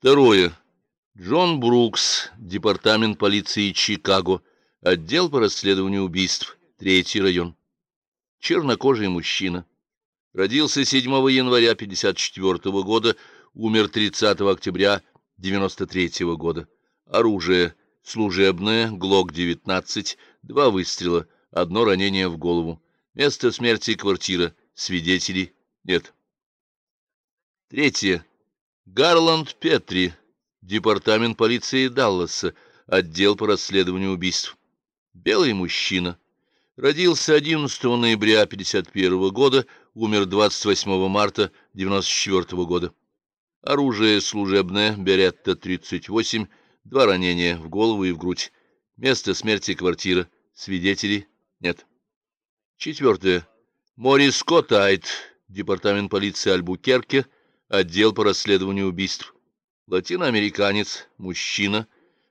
Второе. Джон Брукс, департамент полиции Чикаго, отдел по расследованию убийств, третий район. Чернокожий мужчина. Родился 7 января 54 года, умер 30 октября 93 года. Оружие служебное, ГЛОК-19, два выстрела, одно ранение в голову. Место смерти квартира, свидетелей нет. Третье. Гарланд Петри, департамент полиции Далласа, отдел по расследованию убийств. Белый мужчина. Родился 11 ноября 51 года, умер 28 марта 94 года. Оружие служебное, Беретта-38, два ранения в голову и в грудь. Место смерти квартира, свидетелей нет. Четвертое. Морис Котайт, департамент полиции Альбукерке, отдел по расследованию убийств. Латиноамериканец, мужчина,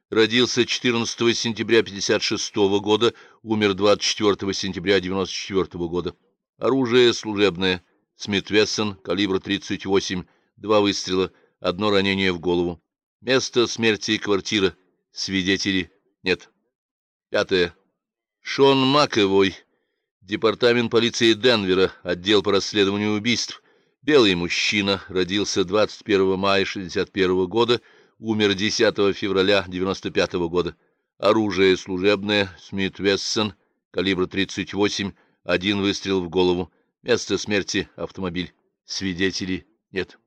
родился 14 сентября 56 года, умер 24 сентября 94 года. Оружие служебное, Смит Вессон, калибр 38, два выстрела, одно ранение в голову. Место смерти квартира, свидетелей нет. Пятое. Шон Маковой, департамент полиции Денвера, отдел по расследованию убийств. Белый мужчина, родился 21 мая 61 года, умер 10 февраля 95 года. Оружие служебное, Смит Вессон, калибр 38, один выстрел в голову. Место смерти — автомобиль. Свидетелей нет.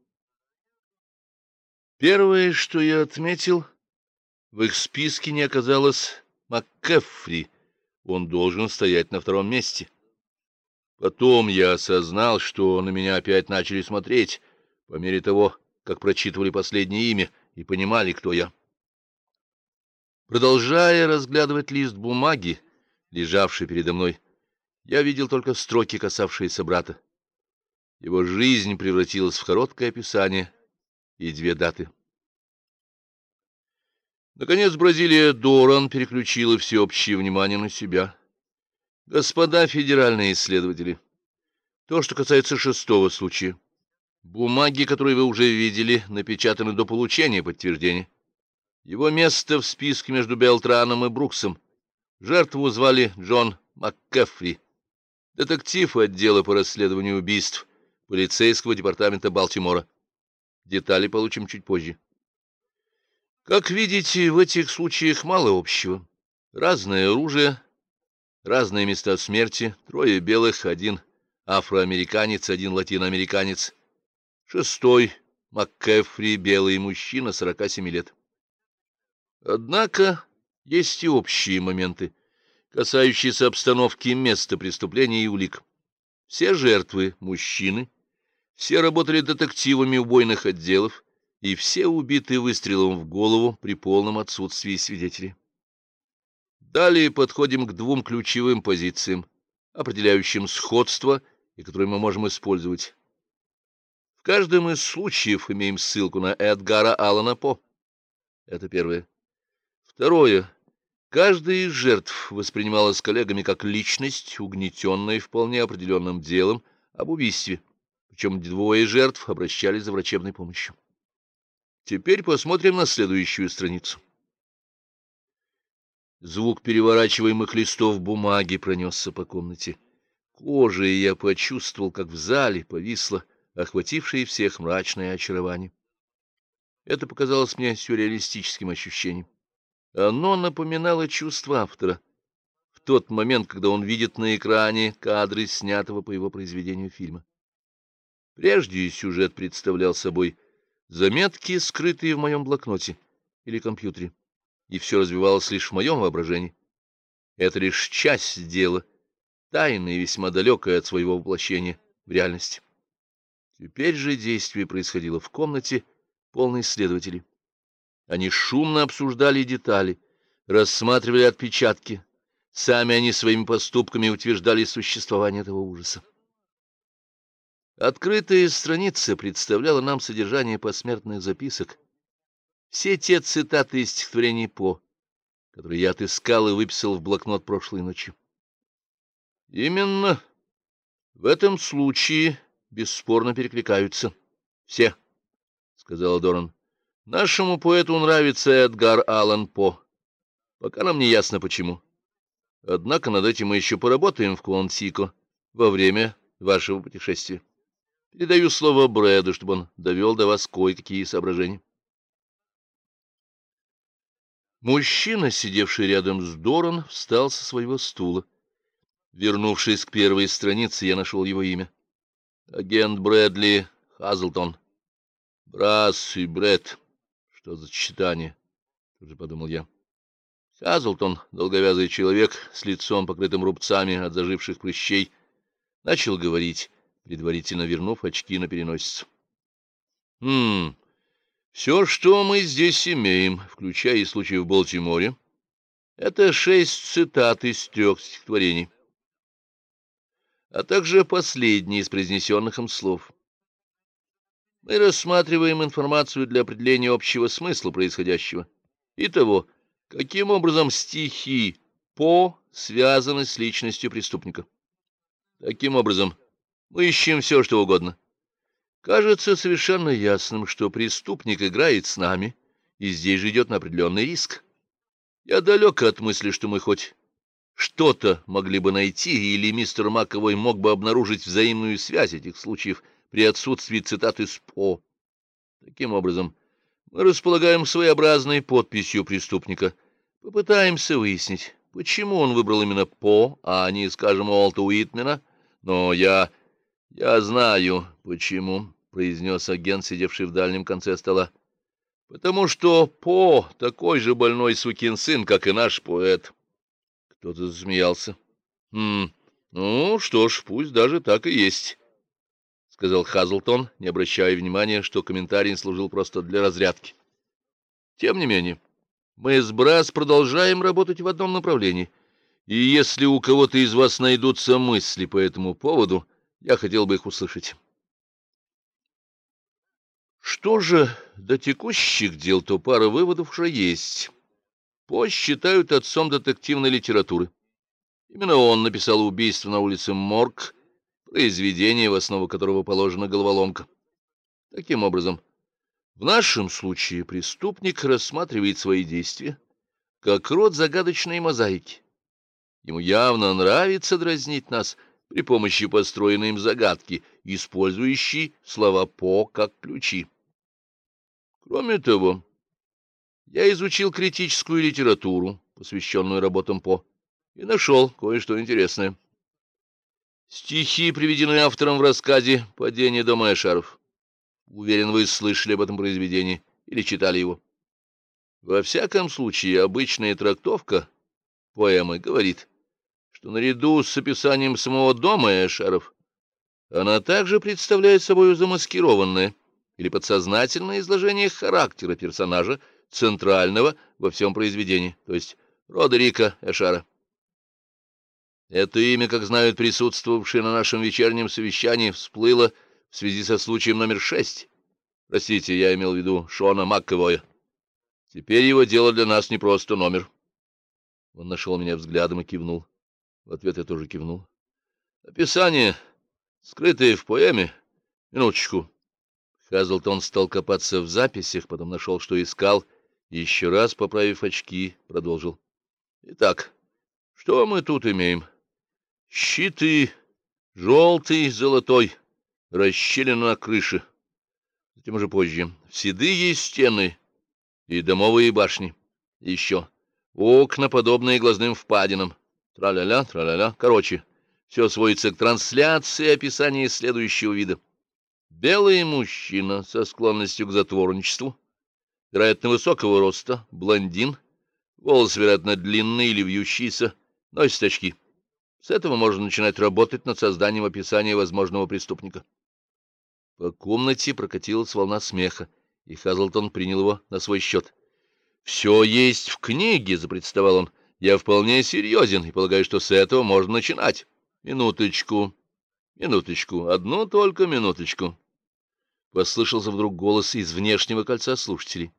Первое, что я отметил, в их списке не оказалось МакКефри. Он должен стоять на втором месте. Потом я осознал, что на меня опять начали смотреть, по мере того, как прочитывали последнее имя и понимали, кто я. Продолжая разглядывать лист бумаги, лежавший передо мной, я видел только строки, касавшиеся брата. Его жизнь превратилась в короткое описание и две даты. Наконец Бразилия Доран переключила всеобщее внимание на себя. Господа федеральные исследователи, то, что касается шестого случая. Бумаги, которые вы уже видели, напечатаны до получения подтверждения. Его место в списке между Белтраном и Бруксом. Жертву звали Джон МакКефри, детектив отдела по расследованию убийств полицейского департамента Балтимора. Детали получим чуть позже. Как видите, в этих случаях мало общего. Разное оружие, разные места смерти, трое белых, один афроамериканец, один латиноамериканец. Шестой — МакКефри, белый мужчина, 47 лет. Однако есть и общие моменты, касающиеся обстановки места преступления и улик. Все жертвы — мужчины, все работали детективами убойных отделов, и все убиты выстрелом в голову при полном отсутствии свидетелей. Далее подходим к двум ключевым позициям, определяющим сходство и которые мы можем использовать. В каждом из случаев имеем ссылку на Эдгара Аллана По. Это первое. Второе. Каждая из жертв воспринималась коллегами как личность, угнетенная вполне определенным делом об убийстве, причем двое жертв обращались за врачебной помощью. Теперь посмотрим на следующую страницу. Звук переворачиваемых листов бумаги пронесся по комнате. Кожей я почувствовал, как в зале повисло охватившее всех мрачное очарование. Это показалось мне сюрреалистическим ощущением. Оно напоминало чувство автора в тот момент, когда он видит на экране кадры снятого по его произведению фильма. Прежде сюжет представлял собой Заметки, скрытые в моем блокноте или компьютере, и все развивалось лишь в моем воображении. Это лишь часть дела, тайная и весьма далекая от своего воплощения в реальности. Теперь же действие происходило в комнате, полной следователей. Они шумно обсуждали детали, рассматривали отпечатки. Сами они своими поступками утверждали существование этого ужаса. Открытая страница представляла нам содержание посмертных записок. Все те цитаты из стихотворений По, которые я отыскал и выписал в блокнот прошлой ночью. Именно в этом случае бесспорно перекликаются. Все, — сказала Доран. Нашему поэту нравится Эдгар Аллан По. Пока нам не ясно, почему. Однако над этим мы еще поработаем в Куантико во время вашего путешествия. Передаю слово Брэду, чтобы он довел до вас кое-какие соображения. Мужчина, сидевший рядом с Доран, встал со своего стула. Вернувшись к первой странице, я нашел его имя. Агент Брэдли Хазлтон. Брас и Брэд. Что за читание? Тут же подумал я. Хазлтон, долговязый человек с лицом, покрытым рубцами от заживших прыщей, начал говорить, предварительно вернув очки на переносицу. «Хм, все, что мы здесь имеем, включая и случай в Балтиморе, это шесть цитат из трех стихотворений, а также последние из произнесенных им слов. Мы рассматриваем информацию для определения общего смысла происходящего и того, каким образом стихи «по» связаны с личностью преступника. Таким образом, мы ищем все, что угодно. Кажется совершенно ясным, что преступник играет с нами, и здесь же идет на определенный риск. Я далек от мысли, что мы хоть что-то могли бы найти, или мистер Маковой мог бы обнаружить взаимную связь этих случаев при отсутствии цитаты из По. Таким образом, мы располагаем своеобразной подписью преступника. Попытаемся выяснить, почему он выбрал именно По, а не, скажем, Уолта Уитмена, но я... я знаю, почему, — произнес агент, сидевший в дальнем конце стола. Потому что По такой же больной сукин сын, как и наш поэт. Кто-то засмеялся. Хм, ну что ж, пусть даже так и есть, — сказал Хазлтон, не обращая внимания, что комментарий служил просто для разрядки. Тем не менее, мы с Брас продолжаем работать в одном направлении — и если у кого-то из вас найдутся мысли по этому поводу, я хотел бы их услышать. Что же до текущих дел, то пара выводов уже есть. По считают отцом детективной литературы. Именно он написал «Убийство на улице Морг», произведение, в основу которого положена головоломка. Таким образом, в нашем случае преступник рассматривает свои действия как род загадочной мозаики Ему явно нравится дразнить нас при помощи построенной им загадки, использующей слова «по» как ключи. Кроме того, я изучил критическую литературу, посвященную работам По, и нашел кое-что интересное. Стихи приведены автором в рассказе «Падение дома Эшаров». Уверен, вы слышали об этом произведении или читали его. Во всяком случае, обычная трактовка поэмы говорит — что наряду с описанием самого дома Эшеров она также представляет собой замаскированное или подсознательное изложение характера персонажа, центрального во всем произведении, то есть Родерика Эшара. Это имя, как знают присутствовавшие на нашем вечернем совещании, всплыло в связи со случаем номер шесть. Простите, я имел в виду Шона Маккевоя. Теперь его дело для нас не просто номер. Он нашел меня взглядом и кивнул. В ответ я тоже кивнул. Описание, скрытое в поэме. Минуточку. Хазлтон стал копаться в записях, потом нашел, что искал, и еще раз, поправив очки, продолжил. Итак, что мы тут имеем? Щиты, желтый, золотой, расщелина на крыше. Затем уже позже. Седые стены и домовые башни. еще окна, подобные глазным впадинам. Тра-ля-ля, тра-ля-ля. Короче, все сводится к трансляции описания следующего вида. Белый мужчина со склонностью к затворничеству, вероятно, высокого роста, блондин, волосы, вероятно, длинные или вьющиеся, носит очки. С этого можно начинать работать над созданием описания возможного преступника. По комнате прокатилась волна смеха, и Хазлтон принял его на свой счет. «Все есть в книге», — запредставал он. Я вполне серьезен и полагаю, что с этого можно начинать. Минуточку, минуточку, одну только минуточку. Послышался вдруг голос из внешнего кольца слушателей.